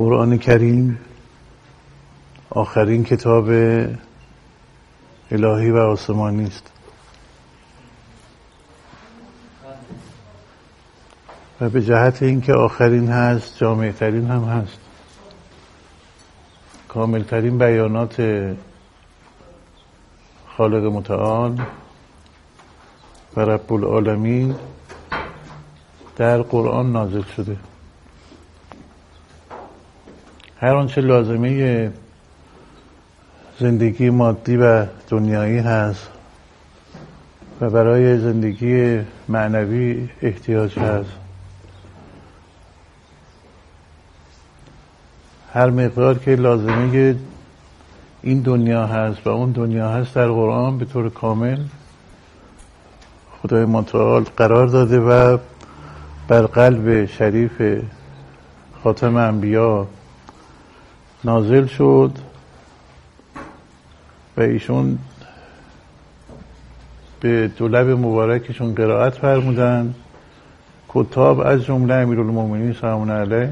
قرآن کریم آخرین کتاب الهی و آسمانی است. و به جهت اینکه آخرین هست جامعه ترین هم هست. کامل ترین بیانات خالق متعال و رب العالمین در قرآن نازل شده. هر آنچه لازمه زندگی مادی و دنیایی هست و برای زندگی معنوی احتیاج هست. هر مقدار که لازمه این دنیا هست و اون دنیا هست در قرآن به طور کامل خدای متعال قرار داده و بر قلب شریف خاتم انبیا نازل شد و ایشون به دولب مبارکشون قرائت فرمودن. کتاب از جمله امیرالمومنین سلام علیه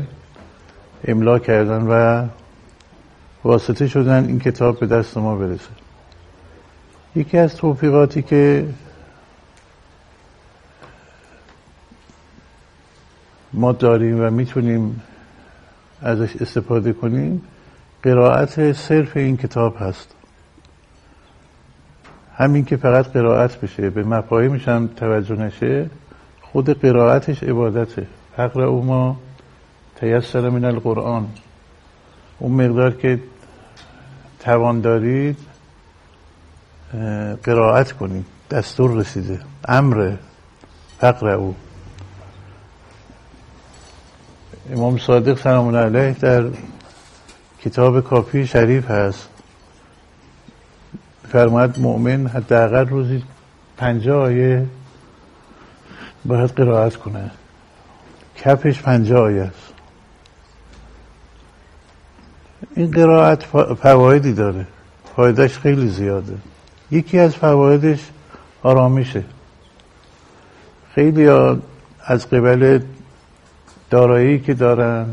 املا کردن و واسطه شدن این کتاب به دست ما برسه. یکی از توفیقاتی که ما داریم و می‌تونیم ازش استفاده کنیم قرائت صرف این کتاب هست. همین که فقط قرائت بشه به مفاهیمش هم توجه نشه خود قرائتش عبادته. فقر او ما تیسر من القرآن. اون مقدار که توان دارید قرائت کنید. دستور رسیده. امر فقر او امام صادق سلام علیه در کتاب کافی شریف هست. فرماید مؤمن حداقل روزی پنجاه آیه باید قرائت کنه. کفش پنجاه آیه است. این قرائت فوایدی داره. فایدهش خیلی زیاده. یکی از فوایدش آرامشه. خیلی از قبل دارایی که دارن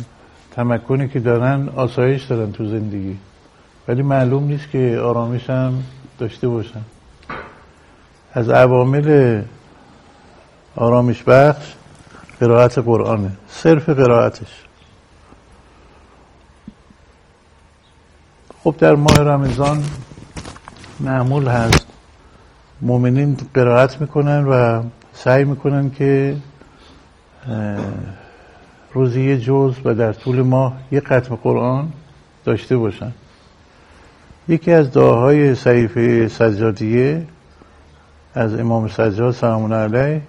تمکنی که دارن آسایش دارن تو زندگی. ولی معلوم نیست که آرامش هم داشته باشن. از عوامل آرامش بخش قرائت قرآنه. صرف قرائتش. خب در ماه رمضان معمول هست. مؤمنین قرائت می‌کنن و سعی می‌کنن که روزی یه جز و در طول ماه یه ختم قرآن داشته باشن. یکی از دعاهای صحیفه سجادیه از امام سجاد سلام علیه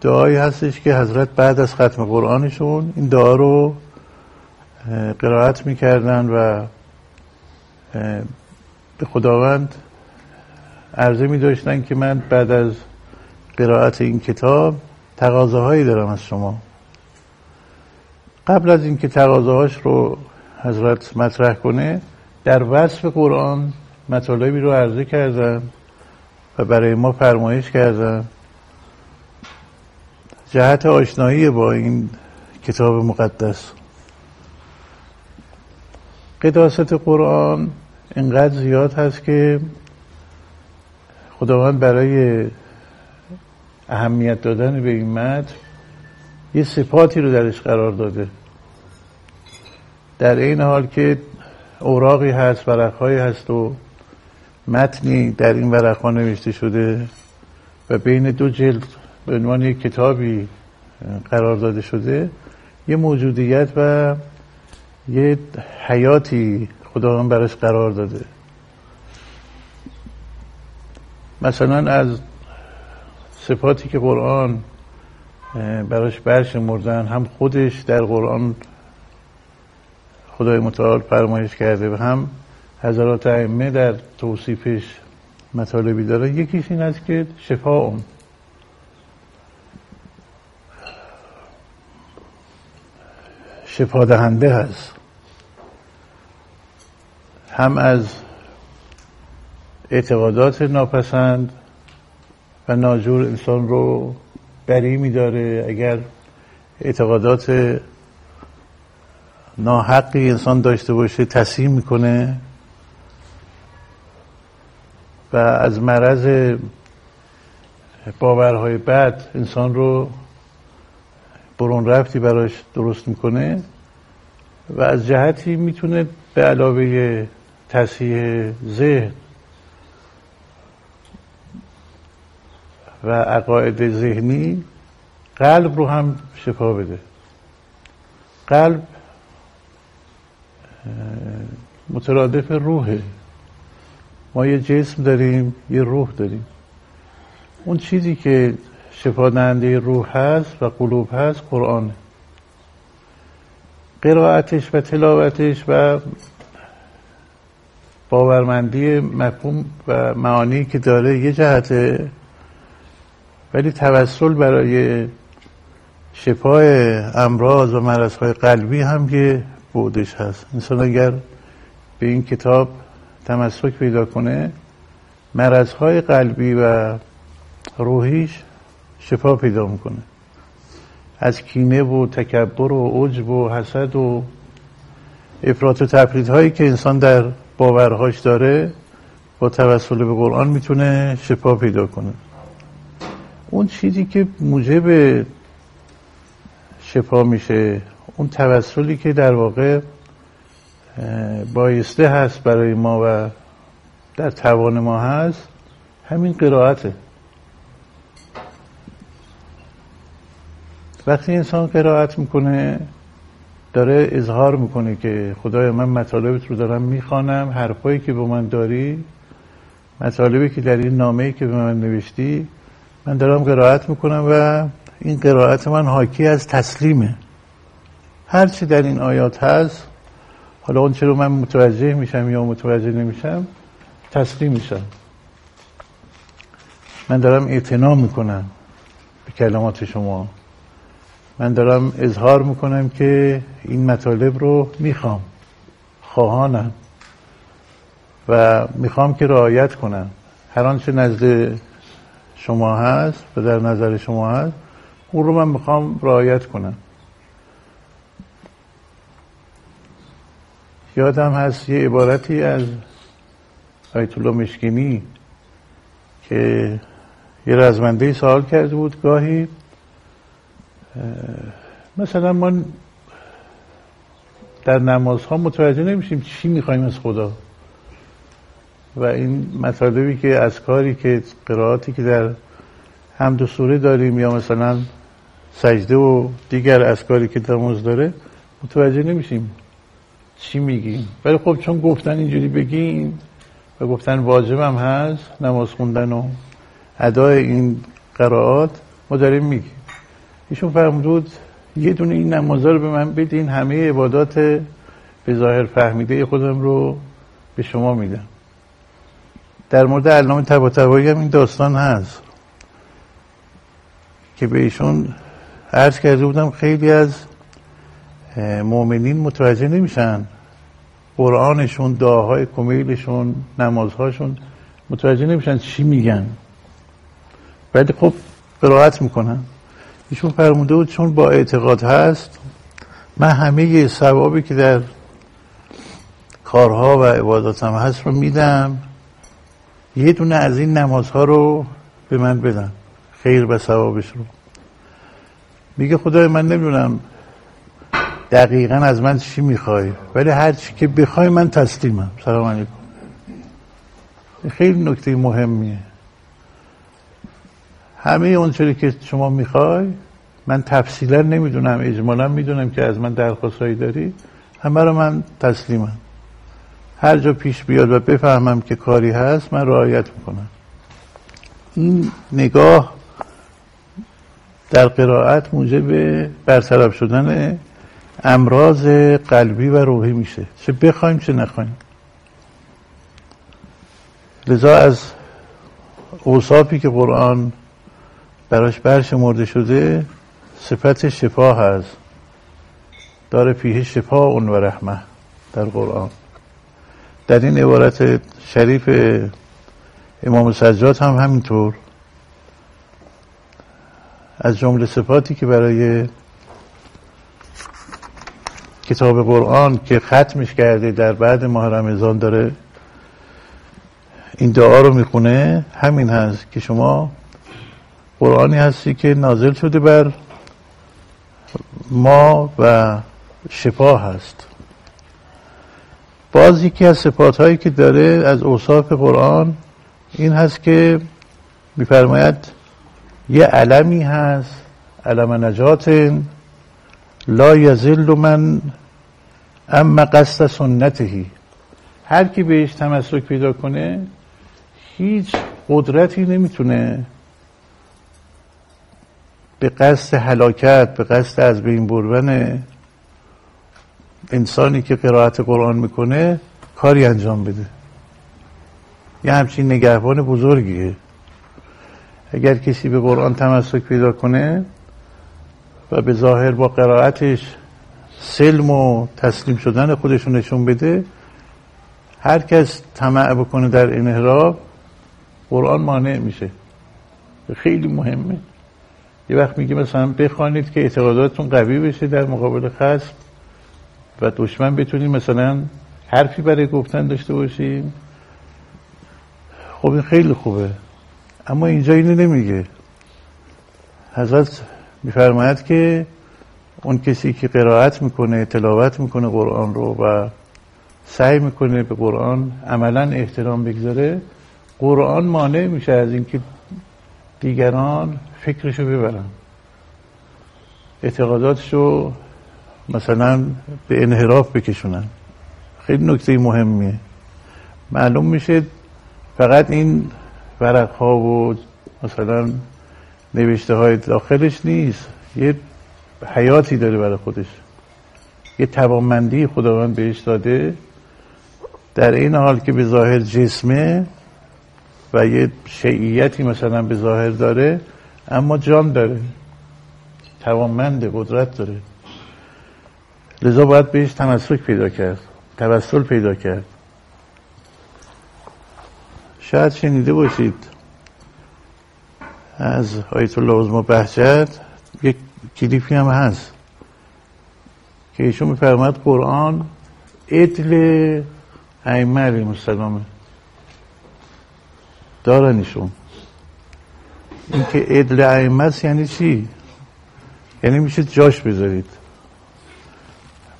دعایی هستش که حضرت بعد از ختم قرآنشون این دعا رو قرائت می‌کردن و به خداوند عرضه می داشتن که من بعد از قرائت این کتاب تقاضاهایی دارم از شما. قبل از اینکه تقاضاهاش رو حضرت مطرح کنه در وصف قرآن مطالبی رو عرضه کردن و برای ما فرمایش کردن جهت آشنایی با این کتاب مقدس. قداست قرآن اینقدر زیاد هست که خداوند برای اهمیت دادن به این متن یه صفاتی رو درش قرار داده. در این حال که اوراقی هست ورقهایی هست و متنی در این ورقها نوشته شده و بین دو جلد به عنوان یک کتابی قرار داده شده یه موجودیت و یه حیاتی خداوند براش قرار داده. مثلا از صفاتی که قرآن براش برشمردن هم خودش در قرآن خدای متعال فرمایش کرده و هم حضرات ائمه در توصیفش مطالبی داره. یکیش این است که شفا اون شفا دهنده هست. هم از اعتقادات ناپسند و ناجور انسان رو بری میداره. اگر اعتقادات ناحقی انسان داشته باشه تصحیح می‌کنه. و از مرض باورهای بد انسان رو برون رفتی براش درست می‌کنه. و از جهتی می‌تونه به علاوه تصحیح ذهن و عقاید ذهنی قلب رو هم شفا بده. قلب مترادف روحه. ما یه جسم داریم یه روح داریم. اون چیزی که شفا دهنده روح هست و قلوب هست قرآنه. قرائتش و تلاوتش و باورمندی مفهوم و معانی که داره یه جهته ولی توسل برای شفای امراض و مرضهای قلبی هم یه بودش هست. انسان اگر به این کتاب تمسک پیدا کنه مرضهای قلبی و روحیش شفا پیدا می‌کنه. از کینه و تکبر و عجب و حسد و افراط و تفرید هایی که انسان در باورهاش داره با توسل به قرآن می‌تونه شفا پیدا کنه. اون چیزی که موجب شفا میشه اون توسلی که در واقع بایسته هست برای ما و در توان ما هست همین قرائته. وقتی انسان قرائت می‌کنه داره اظهار می‌کنه که خدای من مطالبت رو دارم می‌خوانم حرفایی که به من داری مطالبی که در این نامه ای که به من نوشتی من دارم قرائت می‌کنم و این قرائت من حاکی از تسلیمه. هرچی در این آیات هست حالا اون چرا من متوجه میشم یا متوجه نمیشم تسلیم میشم. من دارم اعتنا می‌کنم به کلمات شما. من دارم اظهار می‌کنم که این مطالب رو می‌خوام خواهانم و می‌خوام که رعایت کنم. هر آنچه نزد شما هست و در نظر شما هست اون رو من می‌خوام رعایت کنم. یادم هست یه عبارتی از آیت الله مشکینی که یه رزمنده سوال کرده بود گاهی مثلا ما در نمازها متوجه نمیشیم چی می‌خوایم از خدا. و این مطالبی که از کاری که قرائاتی که در حمد و سوره داریم یا مثلا سجده و دیگر از کاری که نماز داره متوجه نمیشیم چی میگیم. ولی خب چون گفتن اینجوری بگیم و گفتن واجبم هست نماز خوندن و ادای این قرائات ما داریم میگیم. ایشون فرمود یه دونه این نمازا رو به من بدین همه عبادات به ظاهر فهمیده خودم رو به شما میدم. در مورد علامه تبا هم این داستان هست که به ایشون عرض کرده بودم خیلی از مؤمنین متوجه نمیشن. قرآنشون دعاهای کمیلشون نمازهاشون متوجه نمیشن چی میگن. ولی خب قرائت می‌کنن. ایشون فرموده بود چون با اعتقاد هست من همه ثوابی که در کارها و عباداتم هست رو میدم. یه دونه از این نمازها رو به من بدن. خیر و ثوابش رو. میگه خدای من نمی‌دونم دقیقا از من چی می‌خوای ولی هر چی که بخوای من تسلیمم. سلام علیکم. خیلی نکته مهمیه. همه اون چیزی که شما می‌خوای من تفصیلا نمی‌دونم اجمالا می‌دونم که از من درخواستهایی داری همه رو من تسلیمم. هر جا پیش بیاد و بفهمم که کاری هست من رعایت می‌کنم. این نگاه در قرائت موجب برطرف شدن امراض قلبی و روحی میشه. چه بخوایم چه نخوایم. لذا از اوصافی که قرآن براش برشمرده شده صفت شفا هست. داره فیه شفا اون و رحمه در قرآن. در این عبارت شریف امام سجاد هم همینطور. از جمله صفاتی که برای کتاب قرآن که ختمش کرده در بعد ماه رمضان داره این دعا رو می‌خونه همین هست که شما قرآنی هستی که نازل شده بر ما و شفا هست. باز یکی از صفات هایی که داره از اوصاف قرآن این هست که میفرماید یه علمی هست علم نجات لا یزل من اما قصد سنتهی هر کی بهش تمسک پیدا کنه هیچ قدرتی نمی‌تونه به قصد هلاکت به قصد از بین بردن انسانی که قرائت قرآن می‌کنه کاری انجام بده. یه همچین نگهبان بزرگیه. اگر کسی به قرآن تمسک پیدا کنه و به ظاهر با قرائتش سلم و تسلیم شدن خودشون نشون بده هر کس طمع بکنه در انحراف قرآن مانع میشه. خیلی مهمه. یه وقت میگه مثلا بخوانید که اعتقاداتتون قوی بشه در مقابل خصم. و دشمن بتونید مثلا حرفی برای گفتن داشته باشیم. خب این خیلی خوبه. اما اینجا اینو نمیگه. حضرت میفرماید که اون کسی که قرائت می‌کنه تلاوت می‌کنه قرآن رو و سعی می‌کنه به قرآن عملا احترام بگذاره قرآن مانع میشه از اینکه دیگران فکرشو ببرن. اعتقاداتشو مثلا به انحراف بکشونن. خیلی نکته مهمیه. معلوم میشه فقط این ورق ها و مثلا نوشته های داخلش نیست. یه حیاتی داره برای خودش. یه توانمندی خداوند بهش داده. در این حال که به ظاهر جسمه و یه شیعیتی مثلا به ظاهر داره اما جان داره. توانمنده قدرت داره. لذا باید بهش تمسک پیدا کرد توسل پیدا کرد. شاید شنیده باشید از آیت الله عظما بهجت یک کلیپی هم هست که ایشون میفرماد قرآن ادل ائمه علیهم السلامه دارن ایشون این که ادل ائمه یعنی چی؟ یعنی میشه جاش بذارید.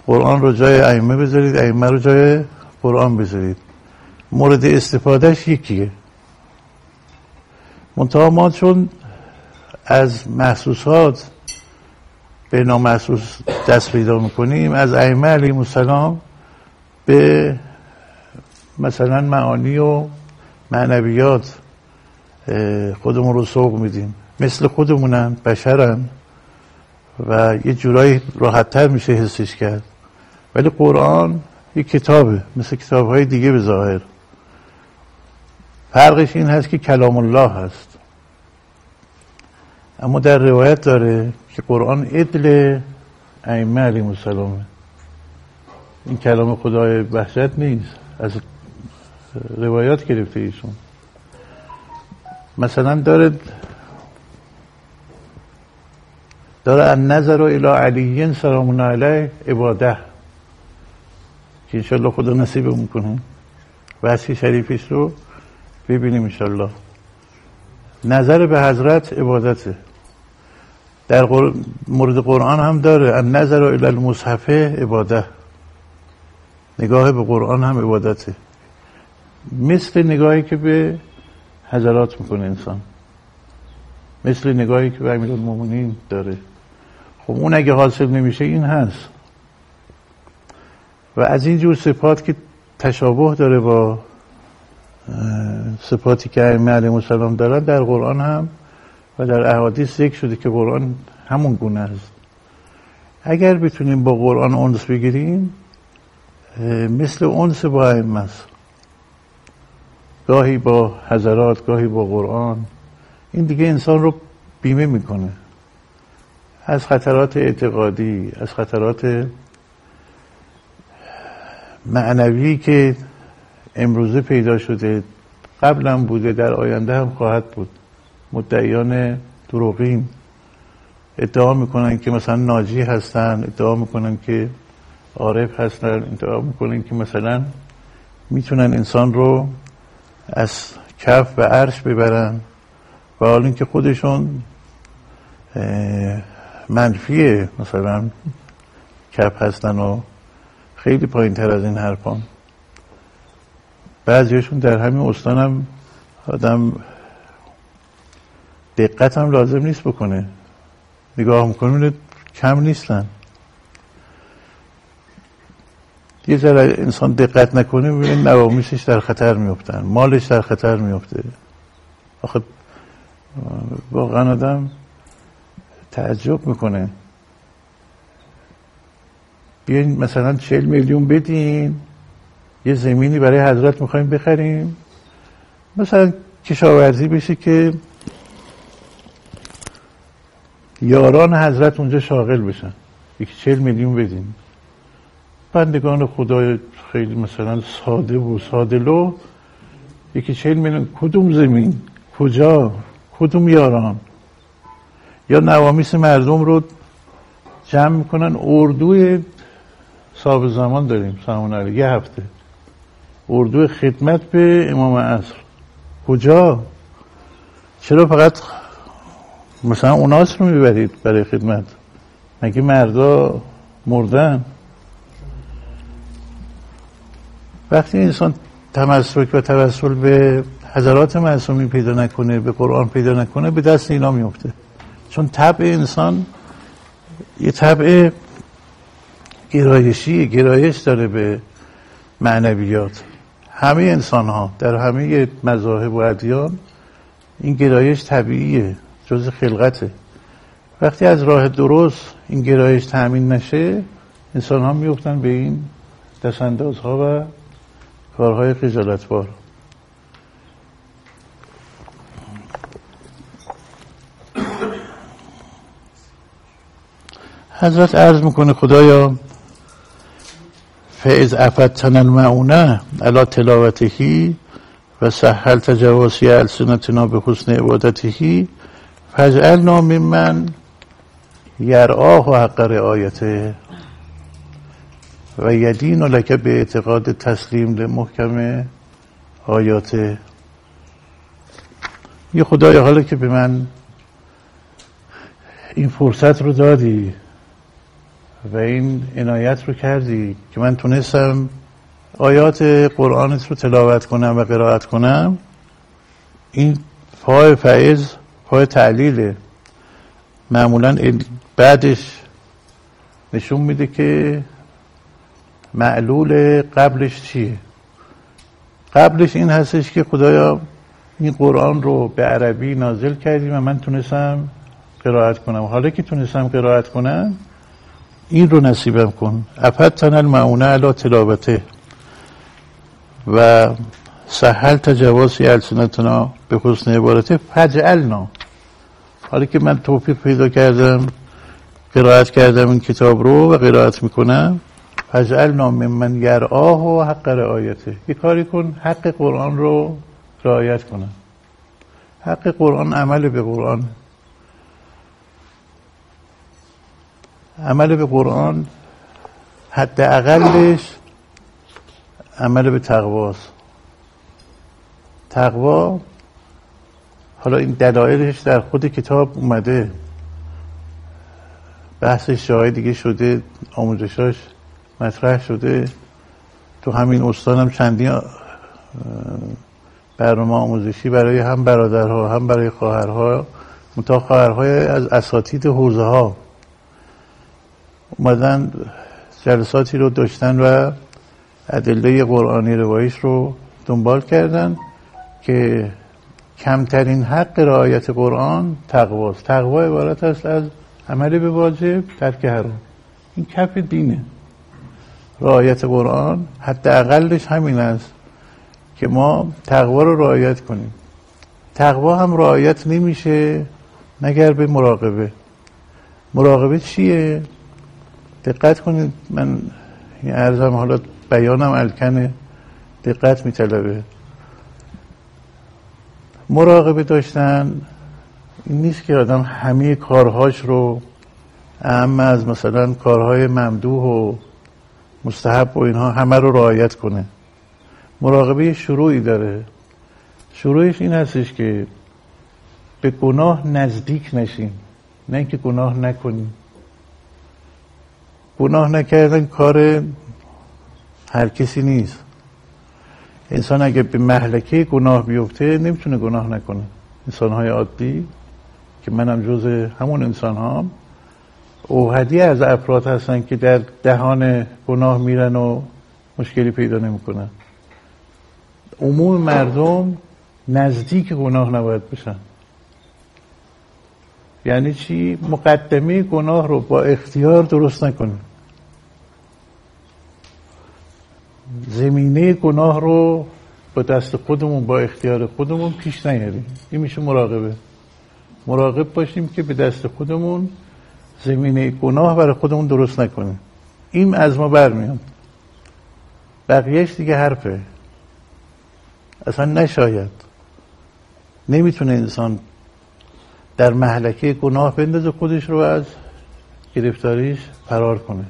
قرآن رو جای ائمه بذارید ائمه رو جای قرآن بذارید. مورد استفادهش یکیه. منتها ما چون از محسوسات به نامحسوس دست پیدا می‌کنیم از ائمه علیهم السلام به مثلا معانی و معنویات خودمون رو سوق میدیم. مثل خودمونن بشرن و یه جورایی راحتتر میشه حسش کرد. ولی قرآن یه کتابه مثل کتاب های دیگه به ظاهر. فرقش این هست که کلام الله هست. اما در روایت داره که قرآن ادل ائمه علیهم السلامه این کلام خدای وحشت نیست از روایات گرفته ایشون. مثلا داره داره ان نظر الى علی سلام علیه عباده. که انشالله خدا نصیب می‌کنه وحسی شریفش رو ببینیم انشالله نظر به حضرت عبادته. در مورد قرآن هم داره. ان نظر الى المصحفه عباده. نگاه به قرآن هم عبادته. مثل نگاهی که به حضرات می‌کنه انسان. مثل نگاهی که به امیر داره. خب اون اگه حاصل نمیشه این هست. و از این جور صفات که تشابه داره با صفاتی که ائمه علیهم السلام دارن در قرآن هم و در احادیث ذکر شده که قرآن همون گونه است. اگر بتونیم با قرآن اونس بگیریم مثل اونس با ائمه است. گاهی با حضرات گاهی با قرآن. این دیگه انسان رو بیمه می‌کنه. از خطرات اعتقادی از خطرات معنوی که امروزه پیدا شده قبلا بوده در آینده هم خواهد بود. مدعیان دروغین. ادعا می‌کنن که مثلا ناجی هستن ادعا می‌کنن که عارف هستن انتخاب می‌کنن که مثلا می‌تونن انسان رو از کف به عرش ببرن و حال اینکه خودشون منفی مثلا کف هستن و خیلی پایین تر از این حرفان بعضیشون در همین استانم آدم دقت هم لازم نیست بکنه. نگاه می‌کنه کم نیستن. یه ذره انسان دقت نکنه ببینید نوامیسش در خطر میفتن مالش در خطر میفته آخه واقعا آدم تعجب می‌کنه. بیاین مثلا چهل میلیون بدین. یه زمینی برای حضرت می‌خوایم بخریم. مثلا کشاورزی بشه که یاران حضرت اونجا شاغل بشن. یکی چهل میلیون بدین. بندگان خدای خیلی مثلا ساده و ساده لو. یکی چهل میلیون کدوم زمین؟ کجا؟ کدوم یاران؟ یا نوامیس مردم رو جمع می‌کنن اردوی صاحب زمان داریم علیه یه هفته. اردو خدمت به امام عصر. کجا؟ چرا فقط مثلا اوناس رو می‌برید برای خدمت؟ مگه مردا مردن؟ وقتی انسان تمسک و توسل به حضرات معصومی پیدا نکنه به قرآن پیدا نکنه به دست اینا میفته چون طبع انسان یه طبع گرایشی گرایش داره به معنویات. همه انسان ها در همه مذاهب و ادیان این گرایش طبیعیه جز خلقته. وقتی از راه درست این گرایش تأمین نشه انسان ها میفتن به این دستانداز ها و کارهای خجالتبار. حضرت عرض می‌کنه خدایا فعز افتن المعونه علا تلاوتهی و سهل تجواسی السنتنا به حسن عبادتهی. فجعلنا من یرآه و حق رعایته و یدین و لکه به اعتقاد تسلیم لمحکم آیاته. یه خدای حالا که به من این فرصت رو دادی. و این عنایت رو کردی که من تونستم آیات قرآنت رو تلاوت کنم و قرائت کنم. این پای فعض پای تعلیله معمولا بعدش نشون میده که معلول قبلش چیه. قبلش این هستش که خدایا این قرآن رو به عربی نازل کردیم و من تونستم قرائت کنم. حالا که تونستم قرائت کنم این رو نصیبم کن. افتن المعونه علا تلاوته. و سهل تجواسی السنتنا به حسن عبارته فجعلنا. حالا که من توفیق پیدا کردم قرائت کردم این کتاب رو و قرائت می‌کنم. فجعلنا من یرآه و حق رعایته. یه کاری کن حق قرآن رو رعایت کنم. حق قرآن عمل به قرآن. عمل به قرآن حد اقلش عمل به تقواست تقوا حالا این دلایلش در خود کتاب اومده. بحثش جای دیگه شده آموزشاش مطرح شده. تو همین استان هم چندین برنامه آموزشی برای هم برادرها هم برای خواهرها متا خواهرهای از اساتید حوزه ها اومدن جلساتی رو داشتن و ادله قرآنی روایش رو دنبال کردن که کمترین حق رعایت قرآن تقواست. تقوا عبارت است از عمل به واجب ترک حرام. این کف دینه. رعایت قرآن حداقلش همین است که ما تقوا رو رعایت کنیم. تقوا هم رعایت نمیشه مگر به مراقبه. مراقبه چیه؟ دقت کنید. من ارزم حالا بیانم الکنه دقت میطلبه. مراقبه داشتن این نیست که آدم همه کارهاش رو اهم از مثلا کارهای ممدوح و مستحب و اینها همه رو رعایت کنه. مراقبه شروعی داره. شروعش این هستش که به گناه نزدیک نشیم نه اینکه گناه نکنیم. گناه نکردن کار هر کسی نیست. انسان اگه به محلکه گناه بیفته نمی‌تونه گناه نکنه. انسان های عادی که منم جز همون انسان هام اوهدی از افراد هستن که در دهان گناه میرن و مشکلی پیدا نمی‌کنن. عموم مردم نزدیک گناه نباید بشن. یعنی چی؟ مقدمه گناه رو با اختیار درست نکنیم زمینه گناه رو با دست خودمون با اختیار خودمون پیش نیاریم این میشه مراقبه. مراقب باشیم که به دست خودمون زمینه گناه برای خودمون درست نکنیم این از ما برمیاد. بقیهش دیگه حرفه. اصلا نشاید. نمی‌تونه انسان در محلکه گناه بندازه خودش رو از گرفتاریش فرار کنه.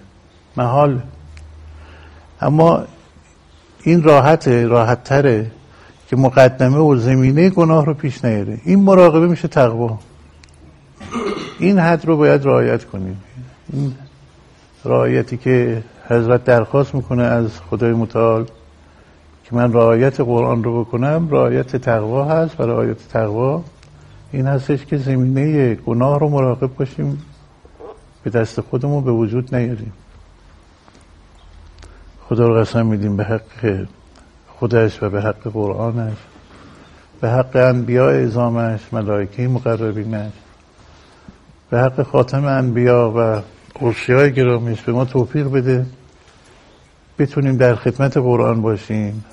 محال. اما این راحت راحت تره که مقدمه و زمینه گناه رو پیش نیاره. این مراقبه میشه تقوا. این حد رو باید رعایت کنیم. این رعایتی که حضرت درخواست می‌کنه از خدای متعال که من رعایت قرآن رو بکنم رعایت تقوا هست و رعایت تقوا این هستش که زمینه گناه رو مراقب باشیم. به دست خودمون به وجود نیاریم. خدا رو قسم میدیم به حق خودش و به حق قرآنش. به حق انبیاء ازامش ملائکه مقربینش. به حق خاتم انبیا و های گرامیش به ما توفیق بده. بتونیم در خدمت قرآن باشیم.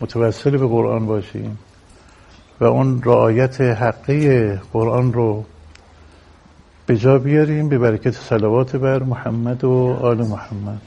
متوسل به قرآن باشیم. و اون رعایت حقی قرآن رو به جا بیاریم به برکت صلوات بر محمد و آل محمد.